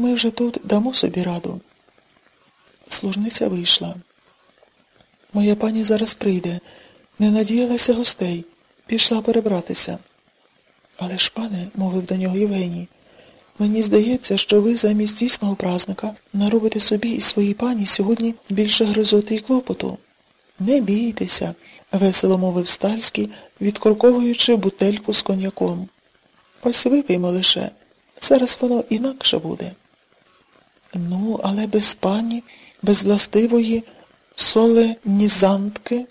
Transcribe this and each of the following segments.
Ми вже тут дамо собі раду. Служниця вийшла. Моя пані зараз прийде. Не надіялася гостей. Пішла перебратися. Але ж, пане, мовив до нього Євгеній, мені здається, що ви замість дійсного празника наробите собі і своїй пані сьогодні більше гризоти і клопоту. Не бійтеся, весело мовив Стальський, відкорковуючи бутельку з коньяком. Ось випиймо лише. Зараз воно інакше буде. Ну, але без пані, без властивої соленізантки,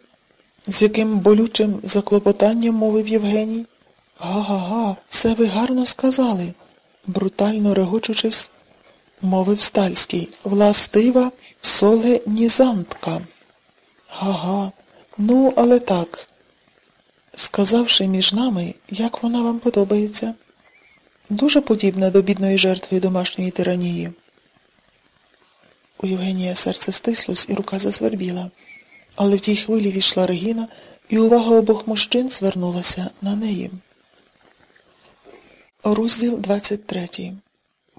з яким болючим заклопотанням мовив Євгеній. Га-га-га, це ви гарно сказали, брутально регочучись, мовив Стальський. Властива соленізантка. Га-га, ну, але так. Сказавши між нами, як вона вам подобається. Дуже подібна до бідної жертви домашньої тиранії. У Євгенія серце стислось і рука засвербіла, але в тій хвилі війшла Регіна, і увага обох мужчин звернулася на неї. Розділ 23.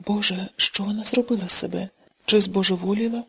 Боже, що вона зробила з себе? Чи збожеволіла,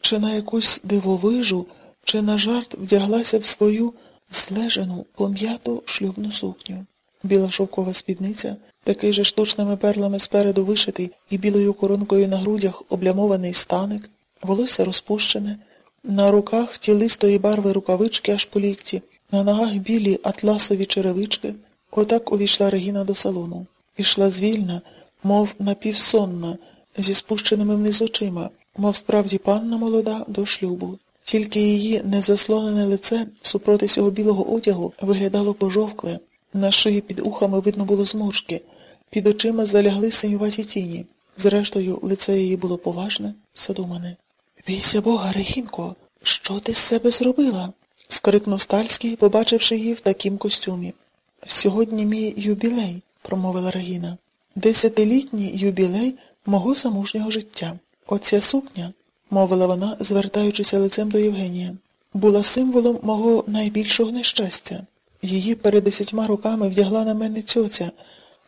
чи на якусь дивовижу, чи на жарт вдяглася в свою злежену, пом'яту шлюбну сукню. Біла шовкова спідниця, такий же штучними перлами спереду вишитий і білою коронкою на грудях облямований станик, волосся розпущене, на руках тілистої барви рукавички аж по лікті, на ногах білі атласові черевички. Отак увійшла Регіна до салону. Ішла звільна, мов напівсонна, зі спущеними вниз очима, мов справді панна молода до шлюбу. Тільки її незаслонене лице супроти цього білого одягу виглядало пожовкле, на шиї під ухами видно було зморшки, під очима залягли синюваті тіні. Зрештою, лице її було поважне, задумане. Бійся бога, Регінко, що ти з себе зробила? скрикнув Стальський, побачивши її в такім костюмі. Сьогодні мій юбілей, промовила Регіна. Десятилітній юбілей мого замужнього життя. Оця сукня, мовила вона, звертаючися лицем до Євгенія, була символом мого найбільшого нещастя. Її перед десятьма роками вдягла на мене цьоця,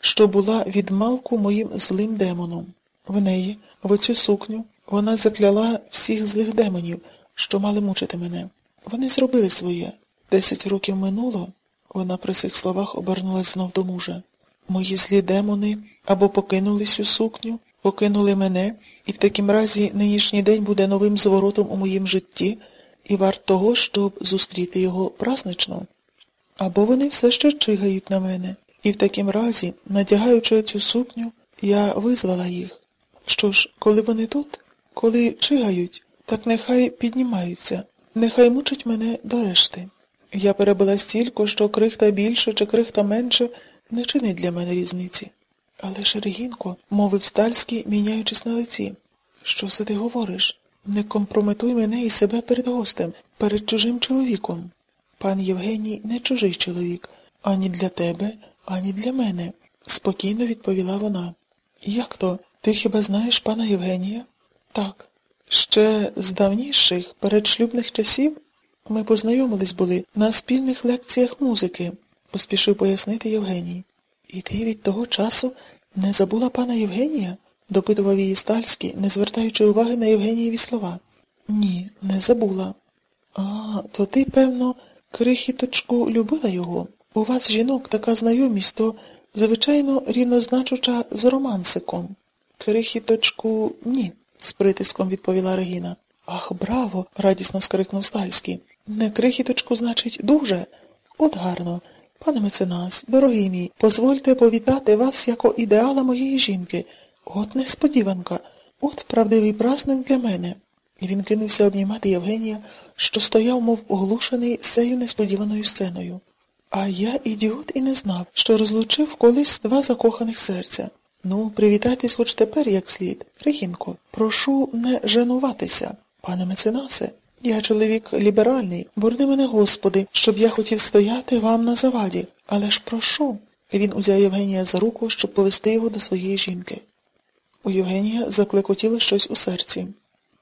що була від малку моїм злим демоном. В неї, в оцю сукню, вона закляла всіх злих демонів, що мали мучити мене. Вони зробили своє. Десять років минуло, вона при цих словах обернулась знов до мужа. Мої злі демони або покинули цю сукню, покинули мене, і в такім разі нинішній день буде новим зворотом у моїм житті і варт того, щоб зустріти його празнично. Або вони все ще чигають на мене, і в такім разі, надягаючи цю сукню, я визвала їх. Що ж, коли вони тут, коли чигають, так нехай піднімаються, нехай мучать мене до решти. Я перебила стільки, що крихта більше чи крихта менше не чинить для мене різниці. Але ж, Регінко, мовив Стальський, міняючись на лиці. Що це ти говориш? Не компрометуй мене і себе перед гостем, перед чужим чоловіком. Пан Євгеній не чужий чоловік, ані для тебе, ані для мене, спокійно відповіла вона. Як то? Ти хіба знаєш пана Євгенія? Так. Ще з давніших передшлюбних часів ми познайомились були на спільних лекціях музики, поспішив пояснити Євгеній. І ти від того часу не забула пана Євгенія? допитував її Стальський, не звертаючи уваги на Євгенієві слова. Ні, не забула. А, то ти, певно, крихіточку любила його. У вас, жінок, така знайомість, то, звичайно, рівнозначуча з романсиком. Крихіточку, ні, з притиском відповіла Регіна. Ах, браво! радісно скрикнув Стальський. Не крихіточку, значить, дуже. От гарно. Пане меценас, дорогий мій, позвольте повітати вас як ідеала моєї жінки. От несподіванка, от правдивий праздник для мене. І він кинувся обнімати Євгенія, що стояв, мов оглушений сею несподіваною сценою. А я, ідіот, і не знав, що розлучив колись два закоханих серця. Ну, привітайтесь хоч тепер, як слід. Регінко, прошу не женуватися. Пане меценасе, я чоловік ліберальний, борни мене, Господи, щоб я хотів стояти вам на заваді. Але ж прошу. Він узяв Євгенія за руку, щоб повести його до своєї жінки. У Євгенія заклекотіло щось у серці.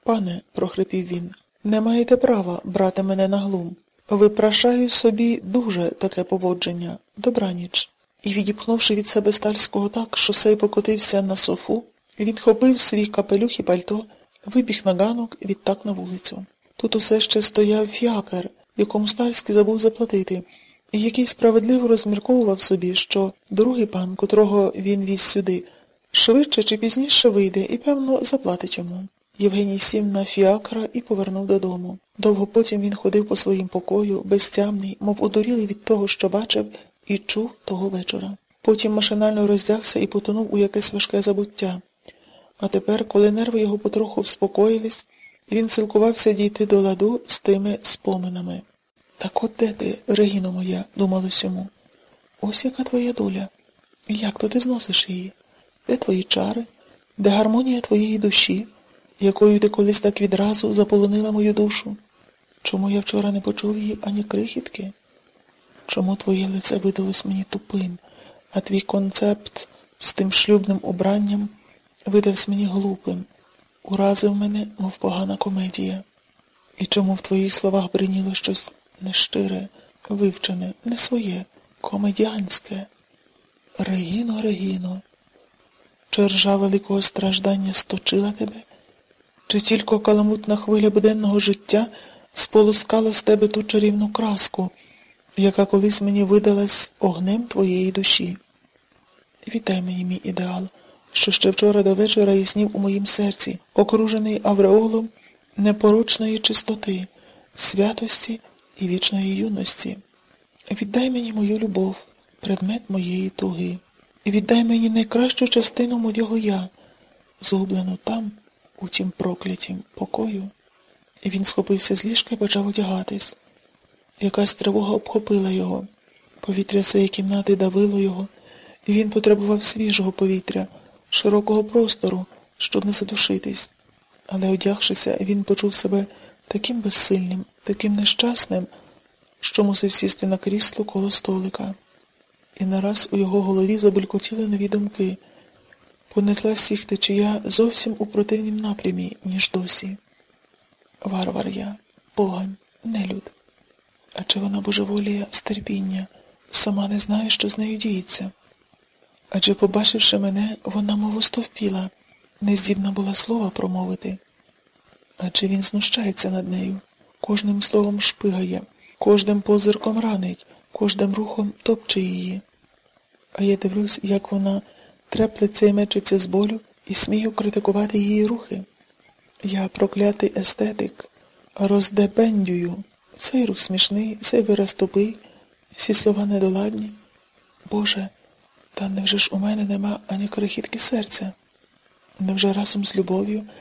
Пане, прохрипів він, не маєте права брати мене на глум. Випрашаю собі дуже таке поводження. Добраніч. І, відіпхнувши від себе стальського так, що сей покотився на софу, Він хопив свій капелюх і пальто, вибіг на ганок, відтак на вулицю. Тут усе ще стояв фіакер, якому Стальський забув заплатити, і який справедливо розмірковував собі, що другий пан, котрого він віз сюди, швидше чи пізніше вийде і, певно, заплатить йому. Євгеній сів на фіакра і повернув додому. Довго потім він ходив по своїм покою, безтямний, мов одурілий від того, що бачив і чув того вечора. Потім машинально роздягся і потонув у якесь важке забуття. А тепер, коли нерви його потроху вспокоїлись, він силкувався дійти до ладу з тими споминами. Так от де ти, Регіно моя, думалось йому. Ось яка твоя доля. Як то ти зносиш її? Де твої чари? Де гармонія твоєї душі, якою ти колись так відразу заполонила мою душу? Чому я вчора не почув її ані крихітки? Чому твоє лице видалось мені тупим, а твій концепт з тим шлюбним убранням видався мені глупим, уразив мене, мов погана комедія? І чому в твоїх словах бриніло щось нещире, вивчене, не своє, комедіанське? Регіно, Регіно, чи ржа великого страждання сточила тебе? Чи тільки каламутна хвиля буденного життя сполускала з тебе ту чарівну краску, яка колись мені видалась огнем твоєї душі? Вітай мені, мій ідеал, що ще вчора до вечора яснів у моїм серці, окружений авреолом непорочної чистоти, святості і вічної юності. Віддай мені мою любов, предмет моєї туги. Віддай мені найкращу частину моєго я, згублену там, у тім проклятім покою. Він схопився з ліжка і почав одягатись. Якась тривога обхопила його. Повітря цієї кімнати давило його, і він потребував свіжого повітря, широкого простору, щоб не задушитись. Але, одягшися, він почув себе таким безсильним, таким нещасним, що мусив сісти на крісло коло столика. І нараз у його голові забелькотіли нові думки. Понеслась їх течія зовсім у противнім напрямі, ніж досі. Варвар я, погань, нелюд. А чи вона божеволіє з терпіння, сама не знає, що з нею діється? Адже, побачивши мене, вона мов остовпіла, не здібна була слова промовити. Адже він знущається над нею, кожним словом шпигає, кожним позирком ранить, кожним рухом топче її. А я дивлюсь, як вона треплеться і мечиться з болю і смію критикувати її рухи. Я проклятий естетик, роздебендюю. Цей рух смішний, цей вираз тупий, всі слова недоладні. Боже, та невже ж у мене нема ані крихітки серця? Невже разом з любов'ю